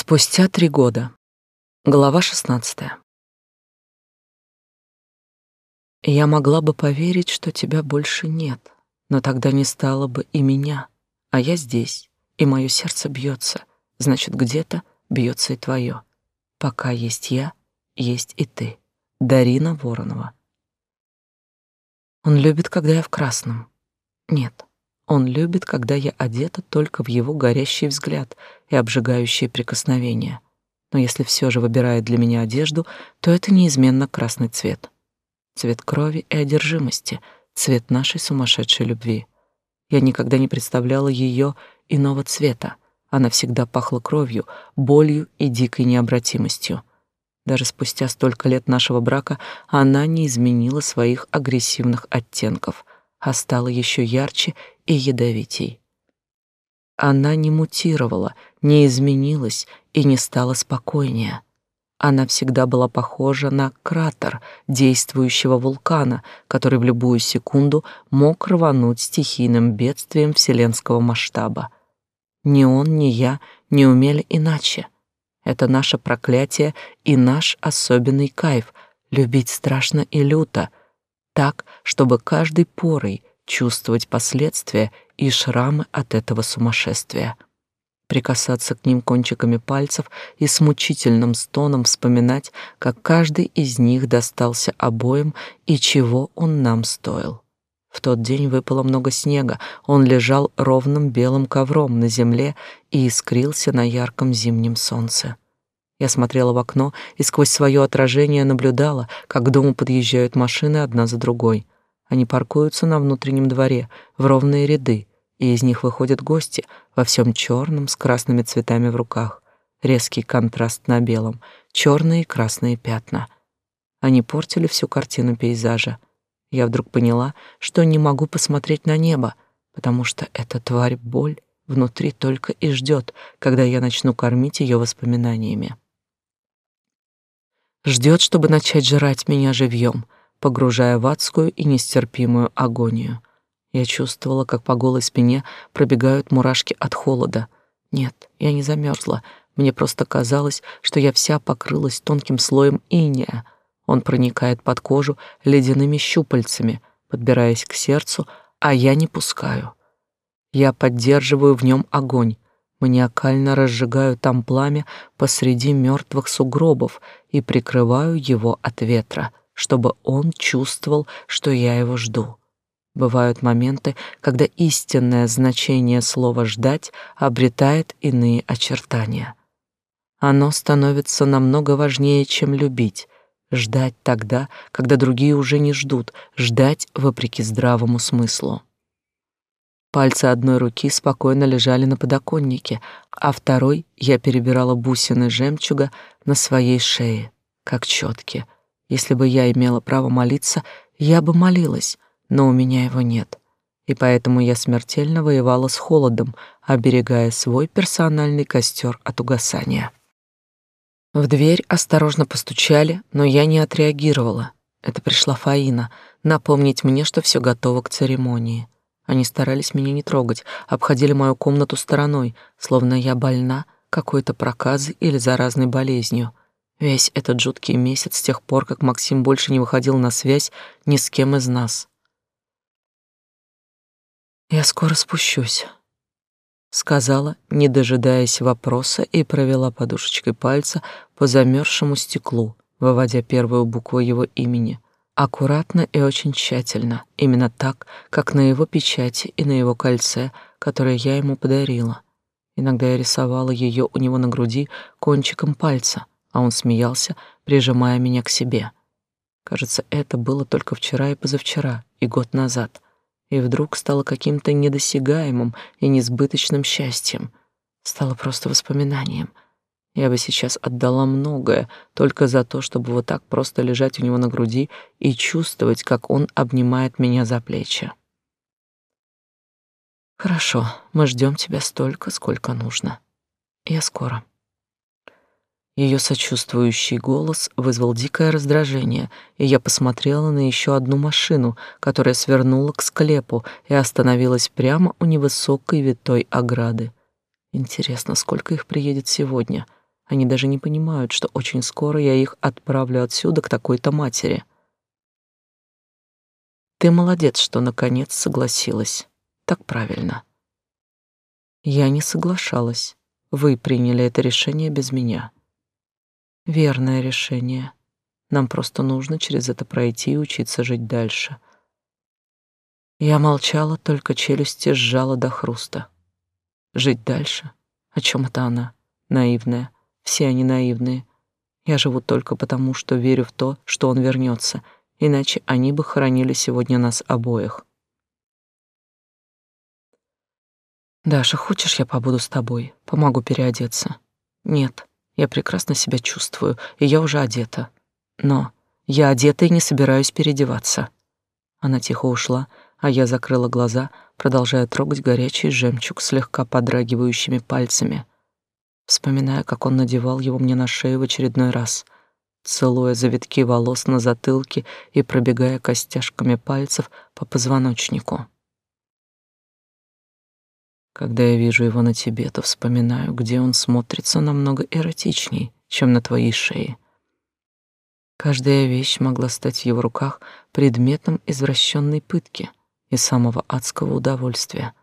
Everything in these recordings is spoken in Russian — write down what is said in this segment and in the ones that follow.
Спустя три года. Глава шестнадцатая. Я могла бы поверить, что тебя больше нет, но тогда не стало бы и меня, а я здесь, и мое сердце бьется, значит, где-то бьется и твое. Пока есть я, есть и ты. Дарина Воронова. Он любит, когда я в красном. Нет, он любит, когда я одета только в его горящий взгляд и обжигающие прикосновения. Но если все же выбирает для меня одежду, то это неизменно красный цвет. Цвет крови и одержимости, цвет нашей сумасшедшей любви. Я никогда не представляла ее иного цвета. Она всегда пахла кровью, болью и дикой необратимостью. Даже спустя столько лет нашего брака она не изменила своих агрессивных оттенков, а стала еще ярче и ядовитей. Она не мутировала, не изменилась и не стала спокойнее. Она всегда была похожа на кратер действующего вулкана, который в любую секунду мог рвануть стихийным бедствием вселенского масштаба. Ни он, ни я не умели иначе. Это наше проклятие и наш особенный кайф — любить страшно и люто, так, чтобы каждой порой чувствовать последствия и шрамы от этого сумасшествия прикасаться к ним кончиками пальцев и с мучительным стоном вспоминать, как каждый из них достался обоим и чего он нам стоил. В тот день выпало много снега, он лежал ровным белым ковром на земле и искрился на ярком зимнем солнце. Я смотрела в окно и сквозь свое отражение наблюдала, как к дому подъезжают машины одна за другой. Они паркуются на внутреннем дворе в ровные ряды, и из них выходят гости во всем черном с красными цветами в руках. Резкий контраст на белом, черные и красные пятна. Они портили всю картину пейзажа. Я вдруг поняла, что не могу посмотреть на небо, потому что эта тварь боль внутри только и ждет, когда я начну кормить ее воспоминаниями. Ждет, чтобы начать жрать меня живьем, погружая в адскую и нестерпимую агонию. Я чувствовала, как по голой спине пробегают мурашки от холода. Нет, я не замерзла. Мне просто казалось, что я вся покрылась тонким слоем иния. Он проникает под кожу ледяными щупальцами, подбираясь к сердцу, а я не пускаю. Я поддерживаю в нем огонь, маниакально разжигаю там пламя посреди мертвых сугробов и прикрываю его от ветра, чтобы он чувствовал, что я его жду. Бывают моменты, когда истинное значение слова «ждать» обретает иные очертания. Оно становится намного важнее, чем любить. Ждать тогда, когда другие уже не ждут, ждать вопреки здравому смыслу. Пальцы одной руки спокойно лежали на подоконнике, а второй я перебирала бусины жемчуга на своей шее, как четки. Если бы я имела право молиться, я бы молилась, но у меня его нет. И поэтому я смертельно воевала с холодом, оберегая свой персональный костер от угасания. В дверь осторожно постучали, но я не отреагировала. Это пришла Фаина напомнить мне, что все готово к церемонии. Они старались меня не трогать, обходили мою комнату стороной, словно я больна какой-то проказой или заразной болезнью. Весь этот жуткий месяц с тех пор, как Максим больше не выходил на связь ни с кем из нас. «Я скоро спущусь», — сказала, не дожидаясь вопроса, и провела подушечкой пальца по замерзшему стеклу, выводя первую букву его имени. Аккуратно и очень тщательно, именно так, как на его печати и на его кольце, которое я ему подарила. Иногда я рисовала ее у него на груди кончиком пальца, а он смеялся, прижимая меня к себе. Кажется, это было только вчера и позавчера, и год назад — и вдруг стало каким-то недосягаемым и несбыточным счастьем. Стало просто воспоминанием. Я бы сейчас отдала многое только за то, чтобы вот так просто лежать у него на груди и чувствовать, как он обнимает меня за плечи. Хорошо, мы ждем тебя столько, сколько нужно. Я скоро. Ее сочувствующий голос вызвал дикое раздражение, и я посмотрела на еще одну машину, которая свернула к склепу и остановилась прямо у невысокой витой ограды. Интересно, сколько их приедет сегодня? Они даже не понимают, что очень скоро я их отправлю отсюда к такой-то матери. Ты молодец, что наконец согласилась. Так правильно. Я не соглашалась. Вы приняли это решение без меня. Верное решение. Нам просто нужно через это пройти и учиться жить дальше. Я молчала, только челюсти сжала до хруста. Жить дальше? О чем это она? Наивная. Все они наивные. Я живу только потому, что верю в то, что он вернется — иначе они бы хоронили сегодня нас обоих. Даша, хочешь, я побуду с тобой? Помогу переодеться? Нет, я прекрасно себя чувствую, и я уже одета. Но я одета и не собираюсь переодеваться. Она тихо ушла, а я закрыла глаза, продолжая трогать горячий жемчуг слегка подрагивающими пальцами, вспоминая, как он надевал его мне на шею в очередной раз — целуя завитки волос на затылке и пробегая костяшками пальцев по позвоночнику. Когда я вижу его на тебе, то вспоминаю, где он смотрится намного эротичней, чем на твоей шее. Каждая вещь могла стать в его руках предметом извращенной пытки и самого адского удовольствия.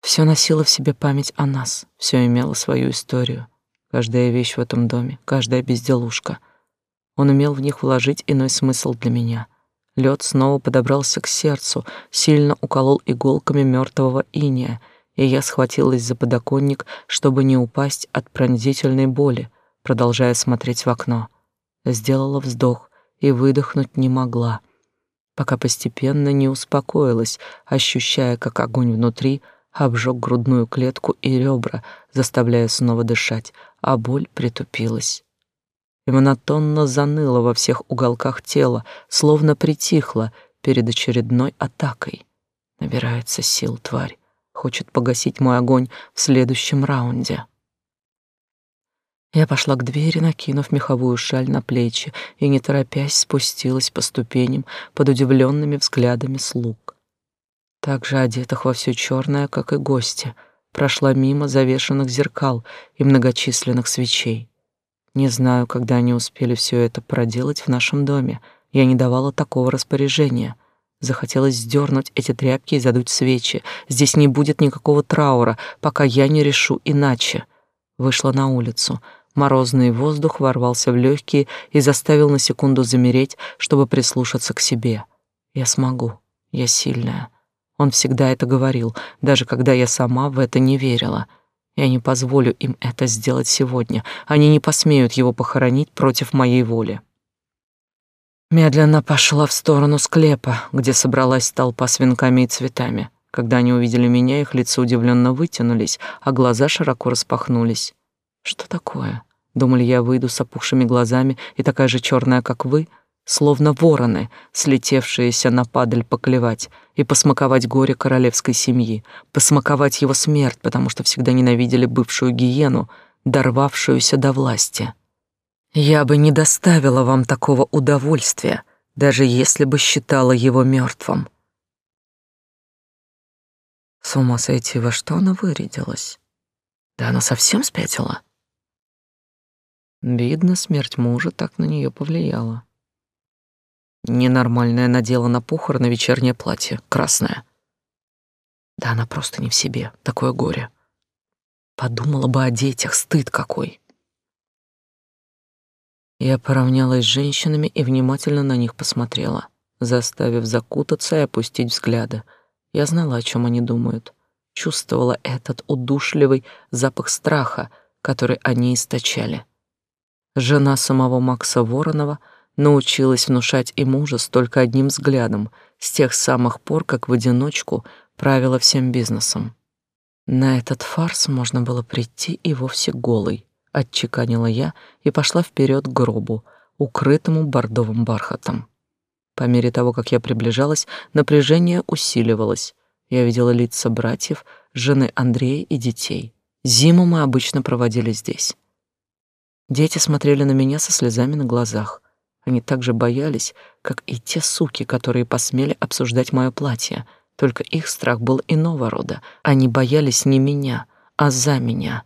Все носило в себе память о нас, все имело свою историю, Каждая вещь в этом доме, каждая безделушка. Он умел в них вложить иной смысл для меня. Лед снова подобрался к сердцу, сильно уколол иголками мертвого иния, и я схватилась за подоконник, чтобы не упасть от пронзительной боли, продолжая смотреть в окно. Сделала вздох и выдохнуть не могла, пока постепенно не успокоилась, ощущая, как огонь внутри обжег грудную клетку и ребра, заставляя снова дышать, а боль притупилась. И монотонно заныло во всех уголках тела, словно притихло перед очередной атакой. Набирается сил тварь, хочет погасить мой огонь в следующем раунде. Я пошла к двери, накинув меховую шаль на плечи, и, не торопясь, спустилась по ступеням под удивленными взглядами слуг. Также одетых во все черное, как и гости — прошла мимо завешенных зеркал и многочисленных свечей. Не знаю, когда они успели все это проделать в нашем доме. Я не давала такого распоряжения. Захотелось сдернуть эти тряпки и задуть свечи. Здесь не будет никакого траура, пока я не решу иначе. Вышла на улицу. Морозный воздух ворвался в легкие и заставил на секунду замереть, чтобы прислушаться к себе. Я смогу. Я сильная. Он всегда это говорил, даже когда я сама в это не верила. Я не позволю им это сделать сегодня. Они не посмеют его похоронить против моей воли. Медленно пошла в сторону склепа, где собралась толпа с венками и цветами. Когда они увидели меня, их лица удивленно вытянулись, а глаза широко распахнулись. Что такое? Думали, я выйду с опухшими глазами и такая же черная, как вы — словно вороны, слетевшиеся на падаль поклевать и посмаковать горе королевской семьи, посмаковать его смерть, потому что всегда ненавидели бывшую гиену, дорвавшуюся до власти. Я бы не доставила вам такого удовольствия, даже если бы считала его мертвым. С ума сойти, во что она вырядилась? Да она совсем спятила? Видно, смерть мужа так на нее повлияла. Ненормальная надела на похороны вечернее платье, красное. Да она просто не в себе, такое горе. Подумала бы о детях, стыд какой. Я поравнялась с женщинами и внимательно на них посмотрела, заставив закутаться и опустить взгляды. Я знала, о чем они думают. Чувствовала этот удушливый запах страха, который они источали. Жена самого Макса Воронова — научилась внушать им ужас только одним взглядом с тех самых пор, как в одиночку правила всем бизнесом. На этот фарс можно было прийти и вовсе голой, отчеканила я и пошла вперед к гробу, укрытому бордовым бархатом. По мере того, как я приближалась, напряжение усиливалось. Я видела лица братьев, жены Андрея и детей. Зиму мы обычно проводили здесь. Дети смотрели на меня со слезами на глазах. Они так же боялись, как и те суки, которые посмели обсуждать мое платье. Только их страх был иного рода. Они боялись не меня, а за меня.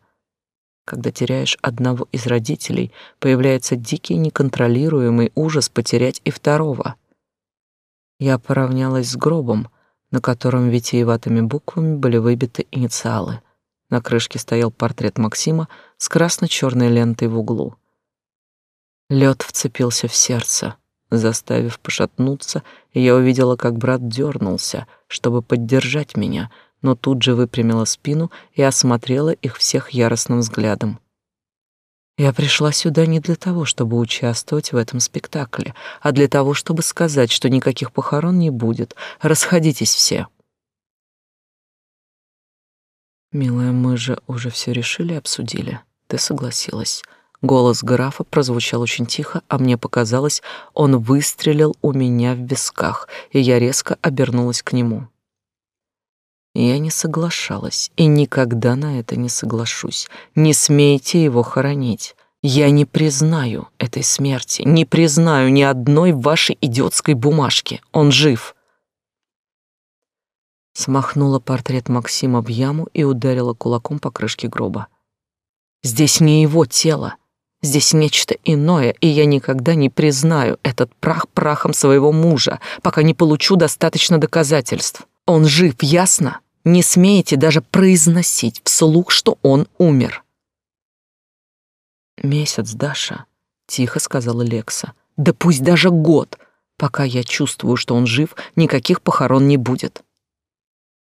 Когда теряешь одного из родителей, появляется дикий неконтролируемый ужас потерять и второго. Я поравнялась с гробом, на котором витиеватыми буквами были выбиты инициалы. На крышке стоял портрет Максима с красно-черной лентой в углу. Лед вцепился в сердце, заставив пошатнуться, и я увидела, как брат дернулся, чтобы поддержать меня — но тут же выпрямила спину и осмотрела их всех яростным взглядом. Я пришла сюда не для того, чтобы участвовать в этом спектакле, а для того, чтобы сказать, что никаких похорон не будет. Расходитесь все. Милая, мы же уже все решили обсудили. Ты согласилась. Голос графа прозвучал очень тихо, а мне показалось, он выстрелил у меня в висках, и я резко обернулась к нему. Я не соглашалась и никогда на это не соглашусь. Не смейте его хоронить. Я не признаю этой смерти, не признаю ни одной вашей идиотской бумажки. Он жив. Смахнула портрет Максима в яму и ударила кулаком по крышке гроба. Здесь не его тело, здесь нечто иное, и я никогда не признаю этот прах прахом своего мужа, пока не получу достаточно доказательств. Он жив, ясно? Не смеете даже произносить вслух, что он умер. Месяц, Даша, тихо сказала Лекса. Да пусть даже год. Пока я чувствую, что он жив, никаких похорон не будет.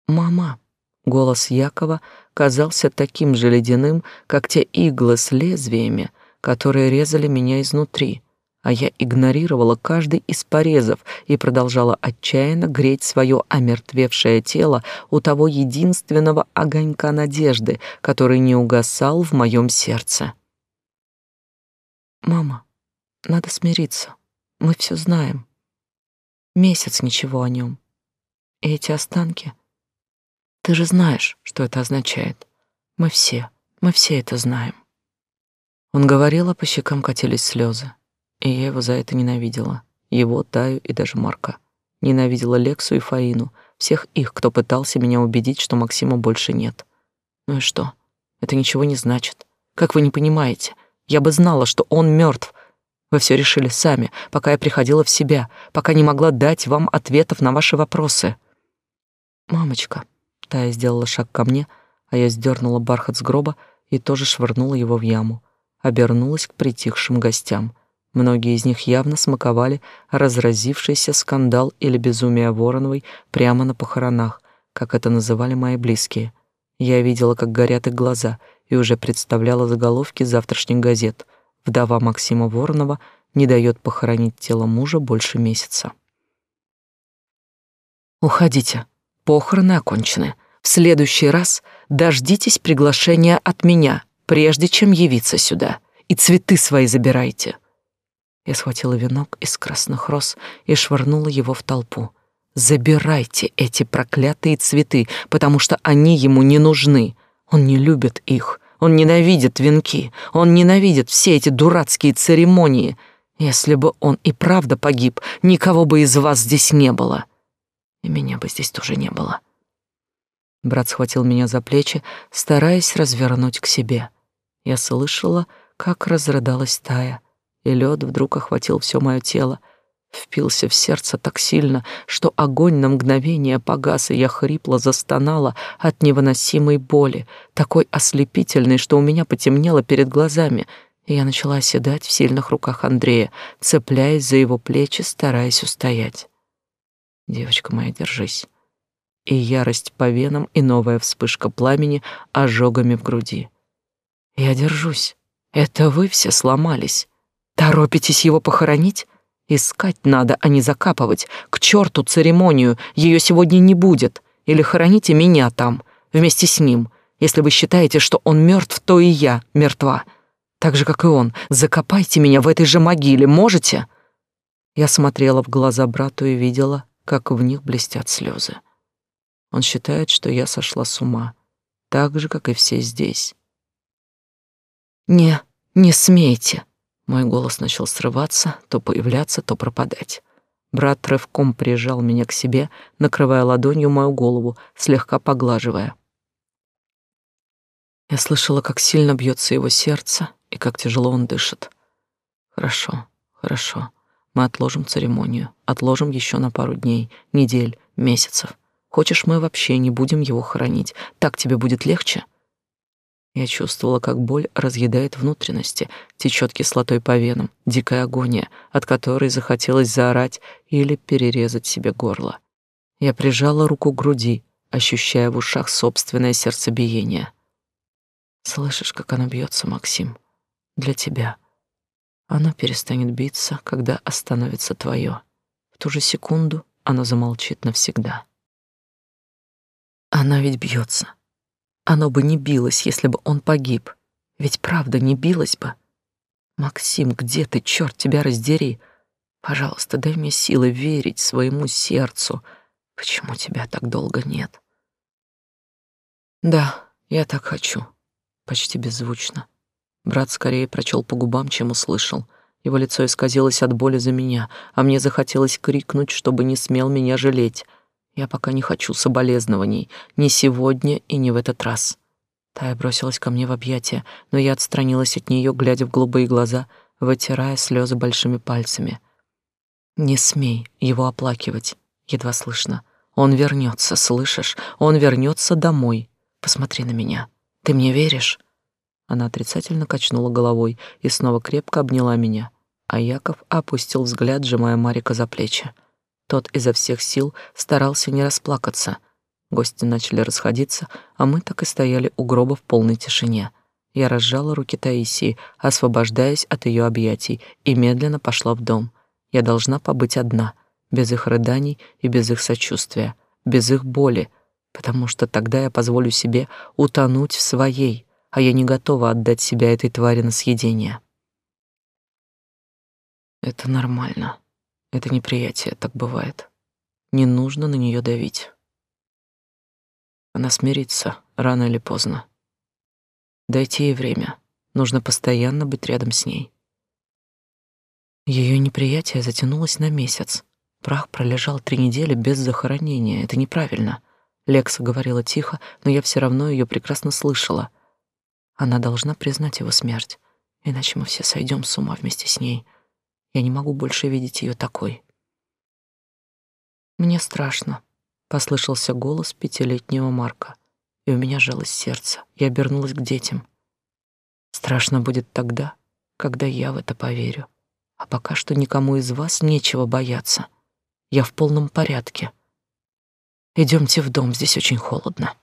Мама, голос Якова казался таким же ледяным, как те иглы с лезвиями, которые резали меня изнутри а я игнорировала каждый из порезов и продолжала отчаянно греть свое омертвевшее тело у того единственного огонька надежды, который не угасал в моем сердце. «Мама, надо смириться. Мы все знаем. Месяц ничего о нем. И эти останки... Ты же знаешь, что это означает. Мы все, мы все это знаем». Он говорил, а по щекам катились слезы. И я его за это ненавидела. Его, Таю и даже Марка. Ненавидела Лексу и Фаину, всех их, кто пытался меня убедить, что Максима больше нет. Ну и что? Это ничего не значит. Как вы не понимаете? Я бы знала, что он мертв. Вы все решили сами, пока я приходила в себя, пока не могла дать вам ответов на ваши вопросы. Мамочка, Тая сделала шаг ко мне, а я сдернула бархат с гроба и тоже швырнула его в яму. Обернулась к притихшим гостям. Многие из них явно смаковали разразившийся скандал или безумие Вороновой прямо на похоронах, как это называли мои близкие. Я видела, как горят их глаза, и уже представляла заголовки завтрашних газет. Вдова Максима Воронова не дает похоронить тело мужа больше месяца. «Уходите. Похороны окончены. В следующий раз дождитесь приглашения от меня, прежде чем явиться сюда, и цветы свои забирайте». Я схватила венок из красных роз и швырнула его в толпу. Забирайте эти проклятые цветы, потому что они ему не нужны. Он не любит их. Он ненавидит венки. Он ненавидит все эти дурацкие церемонии. Если бы он и правда погиб, никого бы из вас здесь не было. И меня бы здесь тоже не было. Брат схватил меня за плечи, стараясь развернуть к себе. Я слышала, как разрыдалась Тая и лед вдруг охватил все мое тело, впился в сердце так сильно, что огонь на мгновение погас, и я хрипло застонала от невыносимой боли, такой ослепительной, что у меня потемнело перед глазами, и я начала оседать в сильных руках Андрея, цепляясь за его плечи, стараясь устоять. «Девочка моя, держись». И ярость по венам, и новая вспышка пламени ожогами в груди. «Я держусь. Это вы все сломались. Торопитесь его похоронить? Искать надо, а не закапывать. К черту церемонию, ее сегодня не будет. Или хороните меня там, вместе с ним. Если вы считаете, что он мертв, то и я мертва. Так же, как и он. Закопайте меня в этой же могиле, можете?» Я смотрела в глаза брату и видела, как в них блестят слезы. Он считает, что я сошла с ума, так же, как и все здесь. «Не, не смейте!» Мой голос начал срываться, то появляться, то пропадать. Брат рывком прижал меня к себе, накрывая ладонью мою голову, слегка поглаживая. Я слышала, как сильно бьется его сердце и как тяжело он дышит. Хорошо, хорошо. Мы отложим церемонию, отложим еще на пару дней, недель, месяцев. Хочешь, мы вообще не будем его хоронить? Так тебе будет легче? Я чувствовала, как боль разъедает внутренности, течет кислотой по венам, дикая агония, от которой захотелось заорать или перерезать себе горло. Я прижала руку к груди, ощущая в ушах собственное сердцебиение. Слышишь, как оно бьется, Максим? Для тебя. Оно перестанет биться, когда остановится твое. В ту же секунду оно замолчит навсегда. Она ведь бьется. Оно бы не билось, если бы он погиб. Ведь правда не билось бы. Максим, где ты, черт тебя раздери? Пожалуйста, дай мне силы верить своему сердцу. Почему тебя так долго нет? Да, я так хочу. Почти беззвучно. Брат скорее прочел по губам, чем услышал. Его лицо исказилось от боли за меня, а мне захотелось крикнуть, чтобы не смел меня жалеть — я пока не хочу соболезнований, ни сегодня и не в этот раз. Тая бросилась ко мне в объятия, но я отстранилась от нее, глядя в голубые глаза, вытирая слезы большими пальцами. Не смей его оплакивать, едва слышно. Он вернется, слышишь? Он вернется домой. Посмотри на меня. Ты мне веришь? Она отрицательно качнула головой и снова крепко обняла меня, а Яков опустил взгляд, сжимая Марика за плечи. Тот изо всех сил старался не расплакаться. Гости начали расходиться, а мы так и стояли у гроба в полной тишине. Я разжала руки Таисии, освобождаясь от ее объятий, и медленно пошла в дом. Я должна побыть одна, без их рыданий и без их сочувствия, без их боли, потому что тогда я позволю себе утонуть в своей, а я не готова отдать себя этой твари на съедение. Это нормально. Это неприятие, так бывает. Не нужно на нее давить. Она смирится рано или поздно. Дайте ей время. Нужно постоянно быть рядом с ней. Ее неприятие затянулось на месяц. Прах пролежал три недели без захоронения. Это неправильно. Лекса говорила тихо, но я все равно ее прекрасно слышала. Она должна признать его смерть, иначе мы все сойдем с ума вместе с ней. Я не могу больше видеть ее такой. Мне страшно, послышался голос пятилетнего Марка, и у меня сжалось сердце. Я обернулась к детям. Страшно будет тогда, когда я в это поверю. А пока что никому из вас нечего бояться. Я в полном порядке. Идемте в дом, здесь очень холодно.